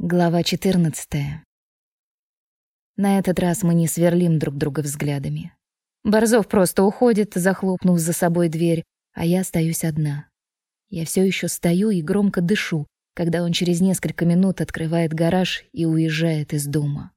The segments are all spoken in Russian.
Глава 14. На этот раз мы не сверлим друг друга взглядами. Борзов просто уходит, захлопнув за собой дверь, а я остаюсь одна. Я все еще стою и громко дышу, когда он через несколько минут открывает гараж и уезжает из дома.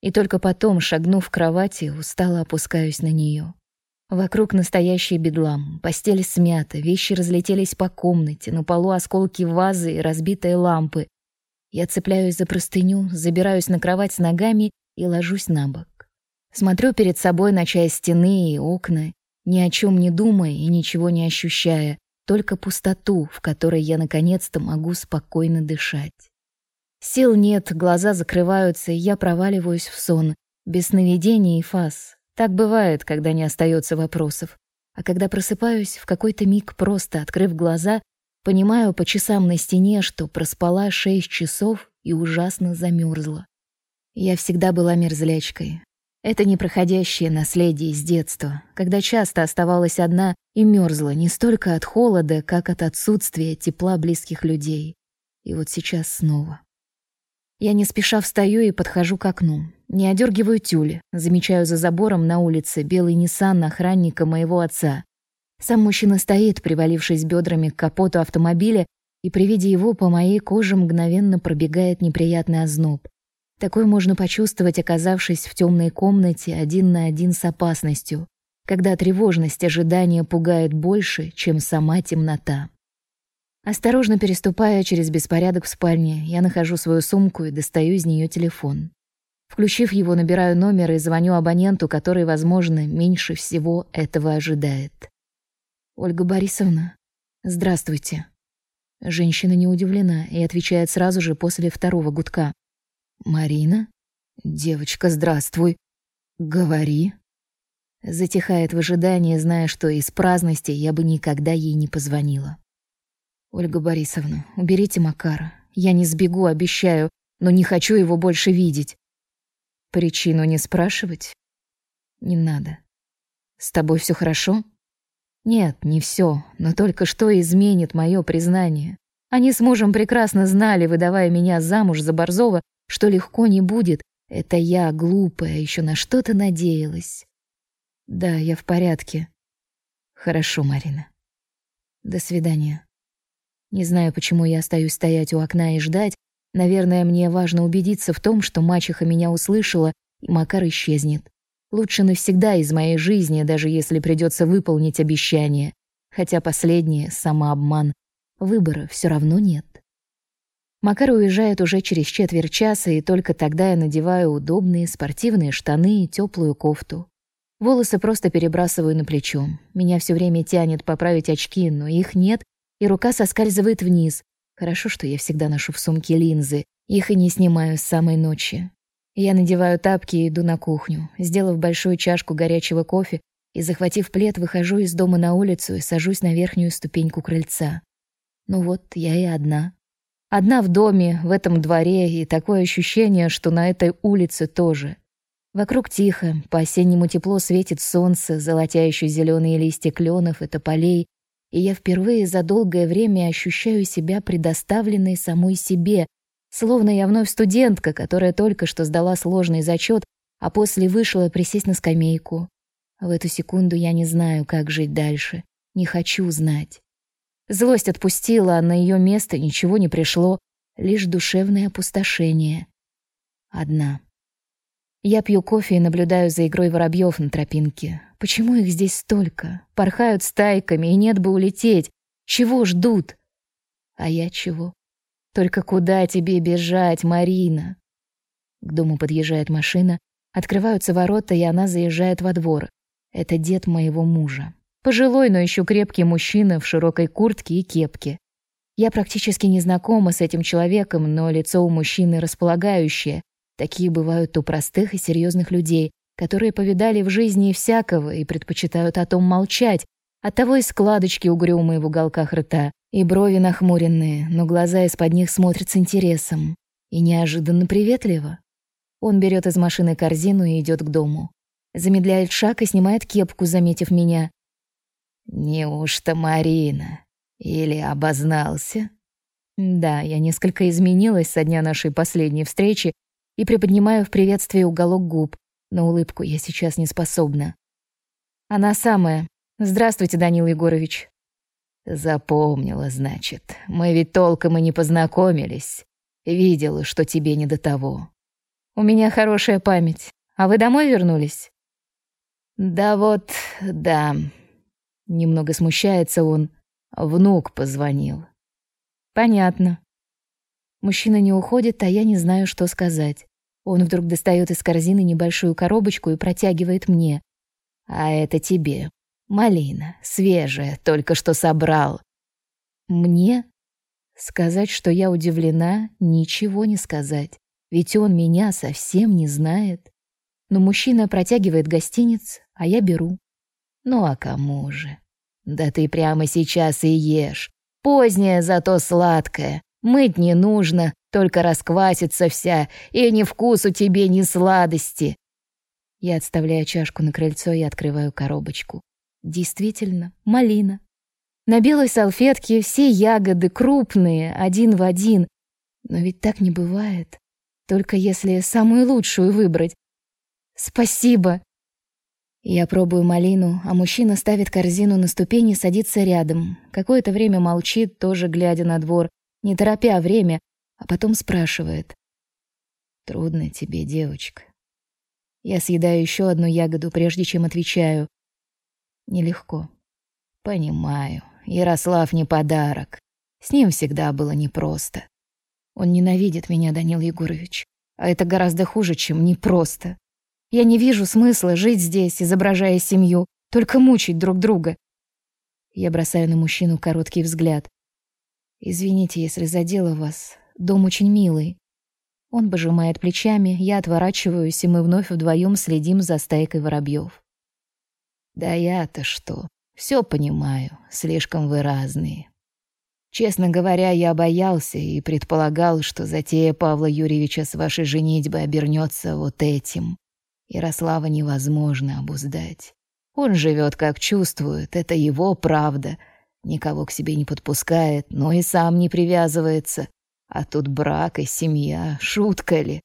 И только потом, шагнув в кровати, устало опускаюсь на нее. Вокруг настоящий бедлам. Постель смята, вещи разлетелись по комнате, на полу осколки вазы и разбитые лампы, я цепляюсь за простыню, забираюсь на кровать с ногами и ложусь на бок. Смотрю перед собой на часть стены и окна, ни о чем не думая и ничего не ощущая, только пустоту, в которой я наконец-то могу спокойно дышать. Сил нет, глаза закрываются, и я проваливаюсь в сон, без сновидений и фаз. Так бывает, когда не остается вопросов. А когда просыпаюсь, в какой-то миг просто открыв глаза, Понимаю по часам на стене, что проспала шесть часов и ужасно замерзла. Я всегда была мерзлячкой. Это непроходящее наследие из детства, когда часто оставалась одна и мерзла не столько от холода, как от отсутствия тепла близких людей. И вот сейчас снова. Я не спеша встаю и подхожу к окну. Не одергиваю тюли, замечаю за забором на улице белый Ниссан охранника моего отца. Сам мужчина стоит, привалившись бедрами к капоту автомобиля, и при виде его по моей коже мгновенно пробегает неприятный озноб. Такой можно почувствовать, оказавшись в темной комнате один на один с опасностью, когда тревожность ожидания пугает больше, чем сама темнота. Осторожно переступая через беспорядок в спальне, я нахожу свою сумку и достаю из нее телефон. Включив его, набираю номер и звоню абоненту, который, возможно, меньше всего этого ожидает. Ольга Борисовна, здравствуйте. Женщина не удивлена и отвечает сразу же после второго гудка. Марина? Девочка, здравствуй. Говори. Затихает в ожидании, зная, что из праздности я бы никогда ей не позвонила. Ольга Борисовна, уберите Макара. Я не сбегу, обещаю, но не хочу его больше видеть. Причину не спрашивать? Не надо. С тобой все хорошо? Нет, не все, но только что изменит мое признание. Они с мужем прекрасно знали, выдавая меня замуж за Борзова, что легко не будет. Это я, глупая, еще на что-то надеялась. Да, я в порядке. Хорошо, Марина. До свидания. Не знаю, почему я остаюсь стоять у окна и ждать. Наверное, мне важно убедиться в том, что мачеха меня услышала, и Макар исчезнет. Лучше навсегда из моей жизни, даже если придется выполнить обещание. Хотя последнее — самообман. Выбора все равно нет. Макар уезжает уже через четверть часа, и только тогда я надеваю удобные спортивные штаны и теплую кофту. Волосы просто перебрасываю на плечо. Меня все время тянет поправить очки, но их нет, и рука соскальзывает вниз. Хорошо, что я всегда ношу в сумке линзы. Их и не снимаю с самой ночи. Я надеваю тапки и иду на кухню. Сделав большую чашку горячего кофе и захватив плед, выхожу из дома на улицу и сажусь на верхнюю ступеньку крыльца. Ну вот, я и одна. Одна в доме, в этом дворе, и такое ощущение, что на этой улице тоже. Вокруг тихо, по-осеннему тепло светит солнце, золотяющие зеленые листья кленов и тополей, и я впервые за долгое время ощущаю себя предоставленной самой себе, Словно я вновь студентка, которая только что сдала сложный зачет, а после вышла присесть на скамейку. В эту секунду я не знаю, как жить дальше. Не хочу знать. Злость отпустила, а на ее место ничего не пришло, лишь душевное опустошение. Одна. Я пью кофе и наблюдаю за игрой воробьев на тропинке. Почему их здесь столько? Порхают стайками, и нет бы улететь. Чего ждут? А я чего? Только куда тебе бежать, Марина? К дому подъезжает машина, открываются ворота, и она заезжает во двор. Это дед моего мужа. Пожилой, но еще крепкий мужчина в широкой куртке и кепке. Я практически не знакома с этим человеком, но лицо у мужчины располагающее. Такие бывают у простых и серьезных людей, которые повидали в жизни всякого и предпочитают о том молчать, Оттого и складочки угрюмые в уголках рта, и брови нахмуренные, но глаза из-под них смотрят с интересом. И неожиданно приветливо. Он берет из машины корзину и идет к дому. Замедляет шаг и снимает кепку, заметив меня. «Неужто Марина? Или обознался?» Да, я несколько изменилась со дня нашей последней встречи и приподнимаю в приветствии уголок губ. На улыбку я сейчас не способна. Она самая. Здравствуйте, Данил Егорович. Запомнила, значит. Мы ведь толком и не познакомились. Видела, что тебе не до того. У меня хорошая память. А вы домой вернулись? Да вот, да. Немного смущается он. Внук позвонил. Понятно. Мужчина не уходит, а я не знаю, что сказать. Он вдруг достает из корзины небольшую коробочку и протягивает мне. А это тебе. Малина, свежая, только что собрал. Мне? Сказать, что я удивлена, ничего не сказать. Ведь он меня совсем не знает. Но мужчина протягивает гостиниц, а я беру. Ну а кому же? Да ты прямо сейчас и ешь. Поздняя, зато сладкая. Мыть не нужно, только расквасится вся, и ни вкусу тебе, ни сладости. Я отставляю чашку на крыльцо и открываю коробочку. Действительно, малина. На белой салфетке все ягоды крупные, один в один. Но ведь так не бывает. Только если самую лучшую выбрать. Спасибо. Я пробую малину, а мужчина ставит корзину на ступени и садится рядом. Какое-то время молчит, тоже глядя на двор, не торопя время, а потом спрашивает. «Трудно тебе, девочка». Я съедаю еще одну ягоду, прежде чем отвечаю. Нелегко. Понимаю. Ярослав не подарок. С ним всегда было непросто. Он ненавидит меня, Данил Егорович. А это гораздо хуже, чем непросто. Я не вижу смысла жить здесь, изображая семью, только мучить друг друга. Я бросаю на мужчину короткий взгляд. Извините, если задела вас. Дом очень милый. Он пожимает плечами, я отворачиваюсь, и мы вновь вдвоем следим за стайкой воробьев. Да я-то что? Все понимаю, слишком вы разные. Честно говоря, я боялся и предполагал, что затея Павла Юрьевича с вашей женитьбой обернется вот этим. Ярослава невозможно обуздать. Он живет как чувствует, это его правда. Никого к себе не подпускает, но и сам не привязывается. А тут брак и семья, шутка ли?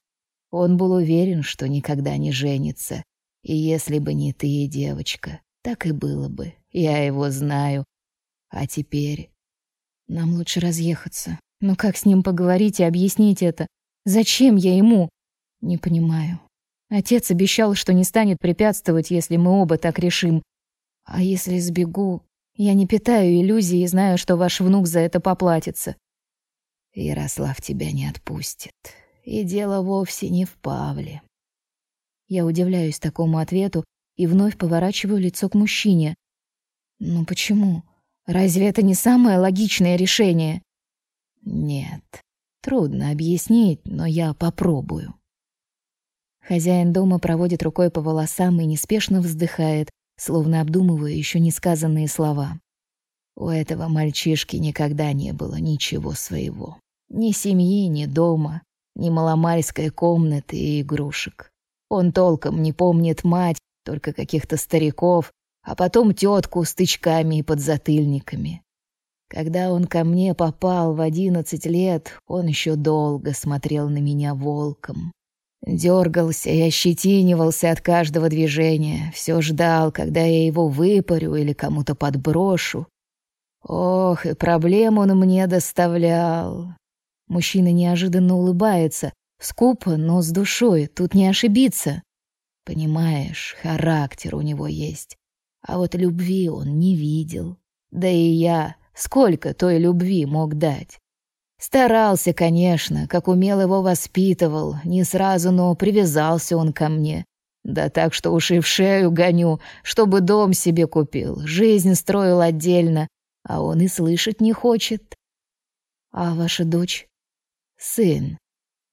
Он был уверен, что никогда не женится. И если бы не ты, девочка, так и было бы. Я его знаю. А теперь нам лучше разъехаться. Но как с ним поговорить и объяснить это? Зачем я ему? Не понимаю. Отец обещал, что не станет препятствовать, если мы оба так решим. А если сбегу? Я не питаю иллюзий и знаю, что ваш внук за это поплатится. Ярослав тебя не отпустит. И дело вовсе не в Павле. Я удивляюсь такому ответу и вновь поворачиваю лицо к мужчине. Ну почему? Разве это не самое логичное решение? Нет. Трудно объяснить, но я попробую. Хозяин дома проводит рукой по волосам и неспешно вздыхает, словно обдумывая еще не сказанные слова. У этого мальчишки никогда не было ничего своего. Ни семьи, ни дома, ни маломальской комнаты и игрушек. Он толком не помнит мать, только каких-то стариков, а потом тетку с тычками и подзатыльниками. Когда он ко мне попал в одиннадцать лет, он еще долго смотрел на меня волком. Дергался и ощетинивался от каждого движения, все ждал, когда я его выпарю или кому-то подброшу. Ох, и проблем он мне доставлял. Мужчина неожиданно улыбается, скупо, но с душой, тут не ошибиться. Понимаешь, характер у него есть. А вот любви он не видел. Да и я сколько той любви мог дать? Старался, конечно, как умел его воспитывал, не сразу, но привязался он ко мне. Да так, что уши в шею гоню, чтобы дом себе купил, жизнь строил отдельно, а он и слышать не хочет. А ваша дочь? Сын.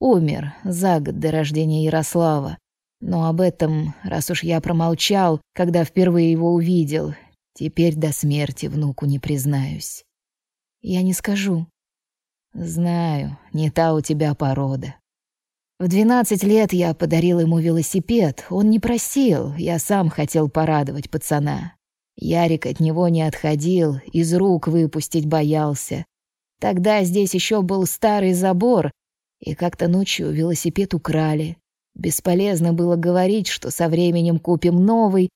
Умер за год до рождения Ярослава. Но об этом, раз уж я промолчал, когда впервые его увидел, теперь до смерти внуку не признаюсь. Я не скажу. Знаю, не та у тебя порода. В двенадцать лет я подарил ему велосипед. Он не просил, я сам хотел порадовать пацана. Ярик от него не отходил, из рук выпустить боялся. Тогда здесь еще был старый забор, и как-то ночью велосипед украли. Бесполезно было говорить, что со временем купим новый.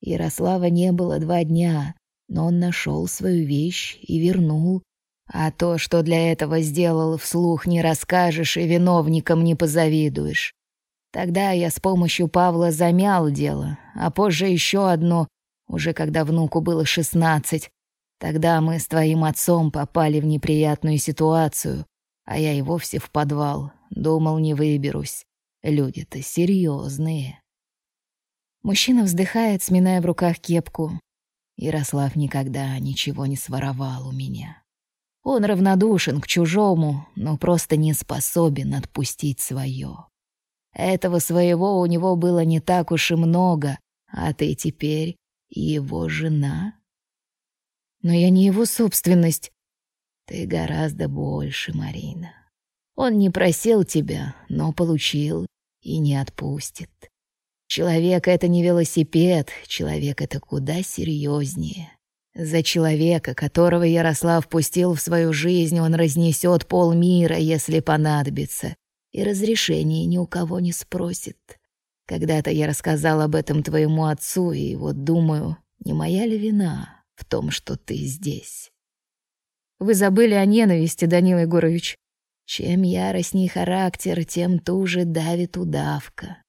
Ярослава не было два дня, но он нашел свою вещь и вернул. А то, что для этого сделал, вслух не расскажешь и виновникам не позавидуешь. Тогда я с помощью Павла замял дело, а позже еще одно, уже когда внуку было шестнадцать. Тогда мы с твоим отцом попали в неприятную ситуацию, а я и вовсе в подвал. Думал, не выберусь. Люди-то серьезные. Мужчина вздыхает, сминая в руках кепку. Ярослав никогда ничего не своровал у меня. Он равнодушен к чужому, но просто не способен отпустить свое. Этого своего у него было не так уж и много, а ты теперь его жена. Но я не его собственность. Ты гораздо больше, Марина. Он не просил тебя, но получил и не отпустит. Человек — это не велосипед, человек — это куда серьезнее. За человека, которого Ярослав пустил в свою жизнь, он разнесет полмира, если понадобится, и разрешения ни у кого не спросит. Когда-то я рассказал об этом твоему отцу, и вот думаю, не моя ли вина в том, что ты здесь? Вы забыли о ненависти, Данил Егорович. Чем яростней характер, тем туже давит удавка.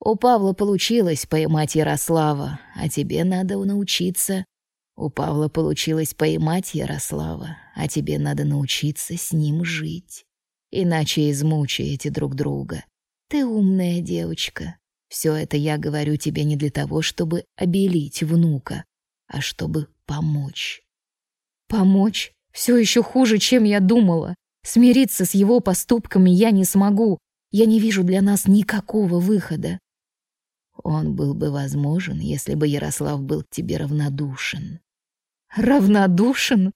У Павла получилось поймать Ярослава, а тебе надо научиться у Павла получилось поймать Ярослава, а тебе надо научиться с ним жить. Иначе измучаете друг друга. Ты умная девочка. Все это я говорю тебе не для того, чтобы обелить внука, а чтобы помочь. Помочь? Все еще хуже, чем я думала. Смириться с его поступками я не смогу. Я не вижу для нас никакого выхода. Он был бы возможен, если бы Ярослав был к тебе равнодушен. Равнодушен?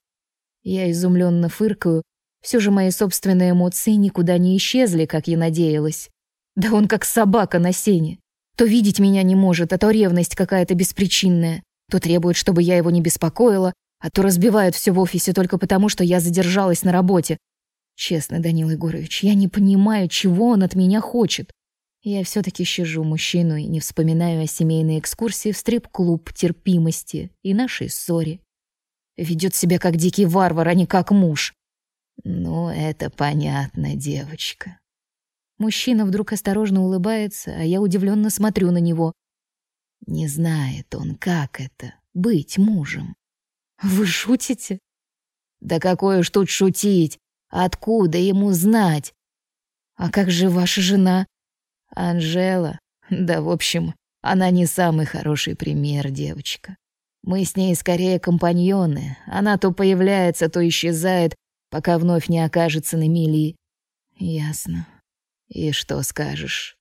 Я изумленно фыркаю. Все же мои собственные эмоции никуда не исчезли, как я надеялась. Да он как собака на сене. То видеть меня не может, а то ревность какая-то беспричинная. То требует, чтобы я его не беспокоила, а то разбивает все в офисе только потому, что я задержалась на работе. Честно, Данил Егорович, я не понимаю, чего он от меня хочет. Я все-таки щажу мужчину и не вспоминаю о семейной экскурсии в стрип-клуб терпимости и нашей ссоре. Ведет себя как дикий варвар, а не как муж. Ну, это понятно, девочка. Мужчина вдруг осторожно улыбается, а я удивленно смотрю на него. Не знает он, как это — быть мужем. Вы шутите? Да какое ж тут шутить? Откуда ему знать? А как же ваша жена? Анжела, да, в общем, она не самый хороший пример, девочка. Мы с ней скорее компаньоны. Она то появляется, то исчезает, пока вновь не окажется на мели. Ясно. И что скажешь?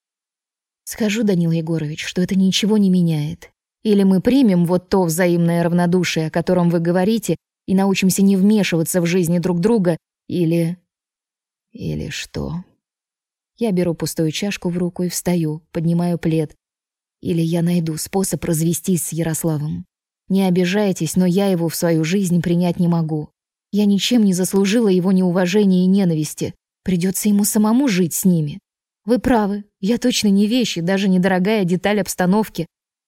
Скажу, Данил Егорович, что это ничего не меняет. Или мы примем вот то взаимное равнодушие, о котором вы говорите, и научимся не вмешиваться в жизни друг друга, или... Или что? Я беру пустую чашку в руку и встаю, поднимаю плед. Или я найду способ развестись с Ярославом. Не обижайтесь, но я его в свою жизнь принять не могу. Я ничем не заслужила его неуважения и ненависти. Придется ему самому жить с ними. Вы правы, я точно не вещь и даже недорогая деталь обстановки.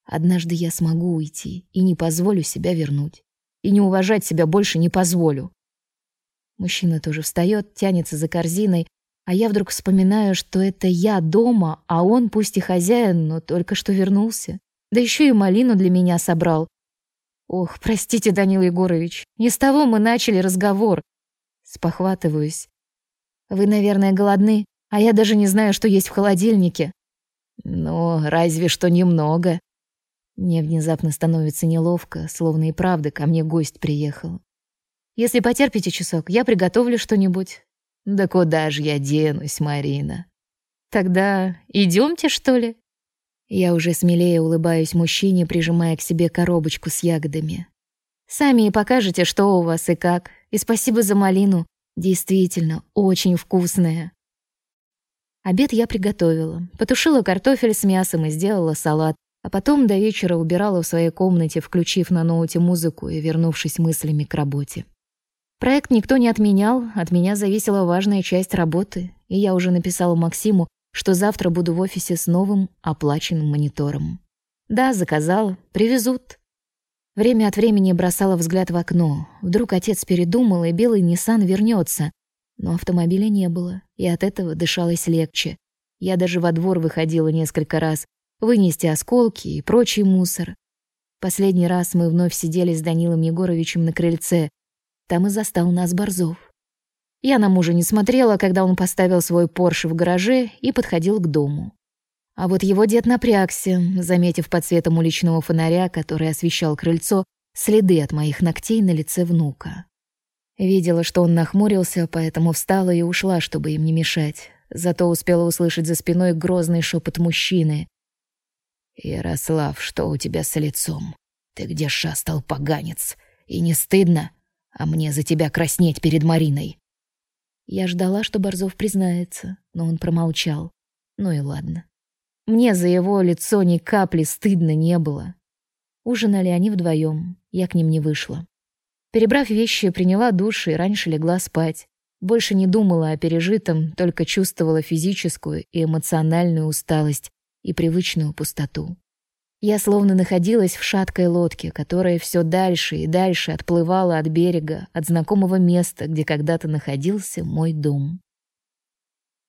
Однажды я смогу уйти и не позволю себя вернуть. И не уважать себя больше не позволю. Мужчина тоже встает, тянется за корзиной, а я вдруг вспоминаю, что это я дома, а он пусть и хозяин, но только что вернулся. Да еще и малину для меня собрал. Ох, простите, Данил Егорович, не с того мы начали разговор. Спохватываюсь. Вы, наверное, голодны, а я даже не знаю, что есть в холодильнике. Ну, разве что немного. Мне внезапно становится неловко, словно и правда ко мне гость приехал. Если потерпите часок, я приготовлю что-нибудь. Да куда же я денусь, Марина? Тогда идемте, что ли? Я уже смелее улыбаюсь мужчине, прижимая к себе коробочку с ягодами. Сами и покажете, что у вас и как. И спасибо за малину. Действительно, очень вкусная. Обед я приготовила. Потушила картофель с мясом и сделала салат, а потом до вечера убирала в своей комнате, включив на ноуте музыку и вернувшись мыслями к работе. Проект никто не отменял, от меня зависела важная часть работы, и я уже написала Максиму, что завтра буду в офисе с новым оплаченным монитором. Да, заказала, привезут. Время от времени бросала взгляд в окно. Вдруг отец передумал, и белый Nissan вернется. Но автомобиля не было, и от этого дышалось легче. Я даже во двор выходила несколько раз, вынести осколки и прочий мусор. Последний раз мы вновь сидели с Данилом Егоровичем на крыльце. Там и застал нас Борзов. Я на мужа не смотрела, когда он поставил свой Порше в гараже и подходил к дому. А вот его дед напрягся, заметив под светом уличного фонаря, который освещал крыльцо, следы от моих ногтей на лице внука. Видела, что он нахмурился, поэтому встала и ушла, чтобы им не мешать. Зато успела услышать за спиной грозный шепот мужчины. «Ярослав, что у тебя с лицом? Ты где шастал, поганец? И не стыдно? А мне за тебя краснеть перед Мариной?» Я ждала, что Борзов признается, но он промолчал. Ну и ладно. Мне за его лицо ни капли стыдно не было. Ужинали они вдвоем, я к ним не вышла. Перебрав вещи, приняла душ и раньше легла спать. Больше не думала о пережитом, только чувствовала физическую и эмоциональную усталость и привычную пустоту. Я словно находилась в шаткой лодке, которая все дальше и дальше отплывала от берега, от знакомого места, где когда-то находился мой дом.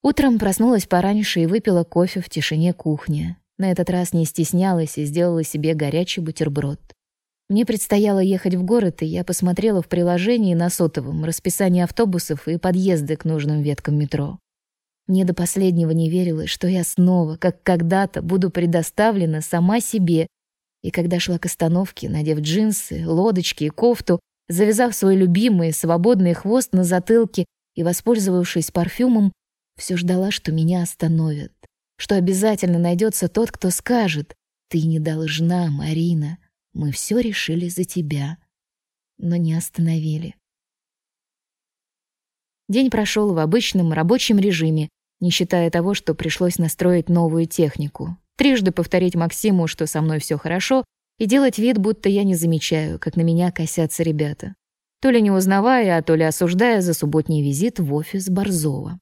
Утром проснулась пораньше и выпила кофе в тишине кухни. На этот раз не стеснялась и сделала себе горячий бутерброд. Мне предстояло ехать в город, и я посмотрела в приложении на сотовом расписание автобусов и подъезды к нужным веткам метро. Мне до последнего не верилось, что я снова, как когда-то, буду предоставлена сама себе. И когда шла к остановке, надев джинсы, лодочки и кофту, завязав свой любимый свободный хвост на затылке и воспользовавшись парфюмом, все ждала, что меня остановят, что обязательно найдется тот, кто скажет «Ты не должна, Марина, мы все решили за тебя». Но не остановили. День прошел в обычном рабочем режиме, не считая того, что пришлось настроить новую технику. Трижды повторить Максиму, что со мной все хорошо, и делать вид, будто я не замечаю, как на меня косятся ребята. То ли не узнавая, а то ли осуждая за субботний визит в офис Борзова.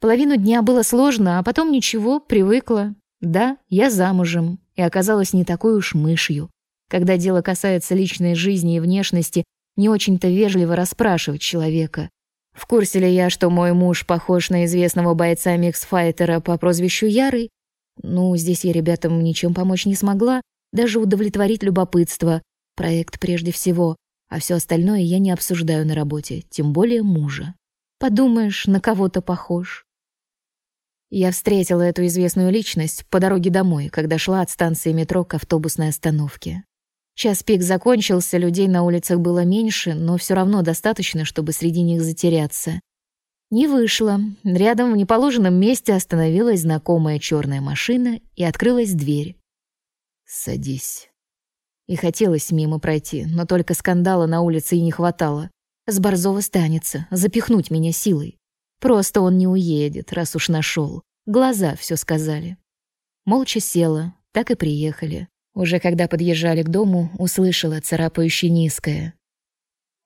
Половину дня было сложно, а потом ничего, привыкла. Да, я замужем и оказалась не такой уж мышью. Когда дело касается личной жизни и внешности, не очень-то вежливо расспрашивать человека. В курсе ли я, что мой муж похож на известного бойца миксфайтера по прозвищу Ярый? Ну, здесь я ребятам ничем помочь не смогла, даже удовлетворить любопытство. Проект прежде всего, а все остальное я не обсуждаю на работе, тем более мужа. Подумаешь, на кого-то похож. Я встретила эту известную личность по дороге домой, когда шла от станции метро к автобусной остановке. Час пик закончился, людей на улицах было меньше, но все равно достаточно, чтобы среди них затеряться. Не вышло. Рядом в неположенном месте остановилась знакомая черная машина и открылась дверь. «Садись». И хотелось мимо пройти, но только скандала на улице и не хватало. С Борзова станется, запихнуть меня силой. Просто он не уедет, раз уж нашел. Глаза все сказали. Молча села, так и приехали. Уже когда подъезжали к дому, услышала царапающее низкое.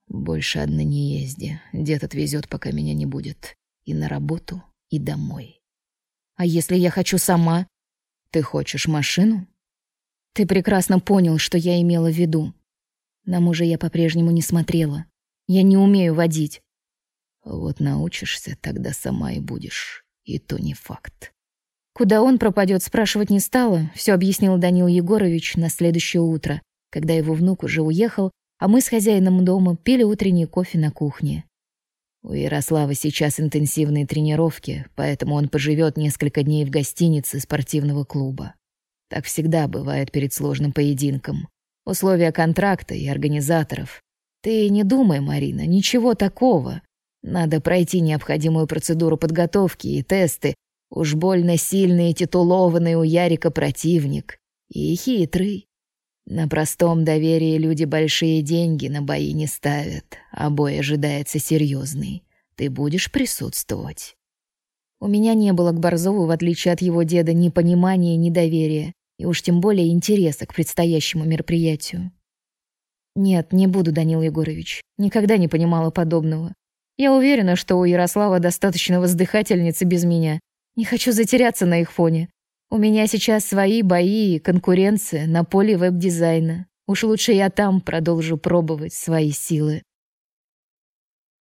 «Больше одна не езди. Дед отвезет, пока меня не будет. И на работу, и домой». «А если я хочу сама?» «Ты хочешь машину?» «Ты прекрасно понял, что я имела в виду. На мужа я по-прежнему не смотрела. Я не умею водить. Вот научишься, тогда сама и будешь. И то не факт. Куда он пропадет, спрашивать не стала, все объяснил Данил Егорович на следующее утро, когда его внук уже уехал, а мы с хозяином дома пили утренний кофе на кухне. У Ярослава сейчас интенсивные тренировки, поэтому он поживет несколько дней в гостинице спортивного клуба. Так всегда бывает перед сложным поединком. Условия контракта и организаторов. Ты не думай, Марина, ничего такого. Надо пройти необходимую процедуру подготовки и тесты. Уж больно сильный и титулованный у Ярика противник. И хитрый. На простом доверии люди большие деньги на бои не ставят, а бой ожидается серьезный. Ты будешь присутствовать. У меня не было к Борзову, в отличие от его деда, ни понимания, ни доверия, и уж тем более интереса к предстоящему мероприятию. Нет, не буду, Данил Егорович. Никогда не понимала подобного. Я уверена, что у Ярослава достаточно воздыхательницы без меня. Не хочу затеряться на их фоне. У меня сейчас свои бои и конкуренция на поле веб-дизайна. Уж лучше я там продолжу пробовать свои силы.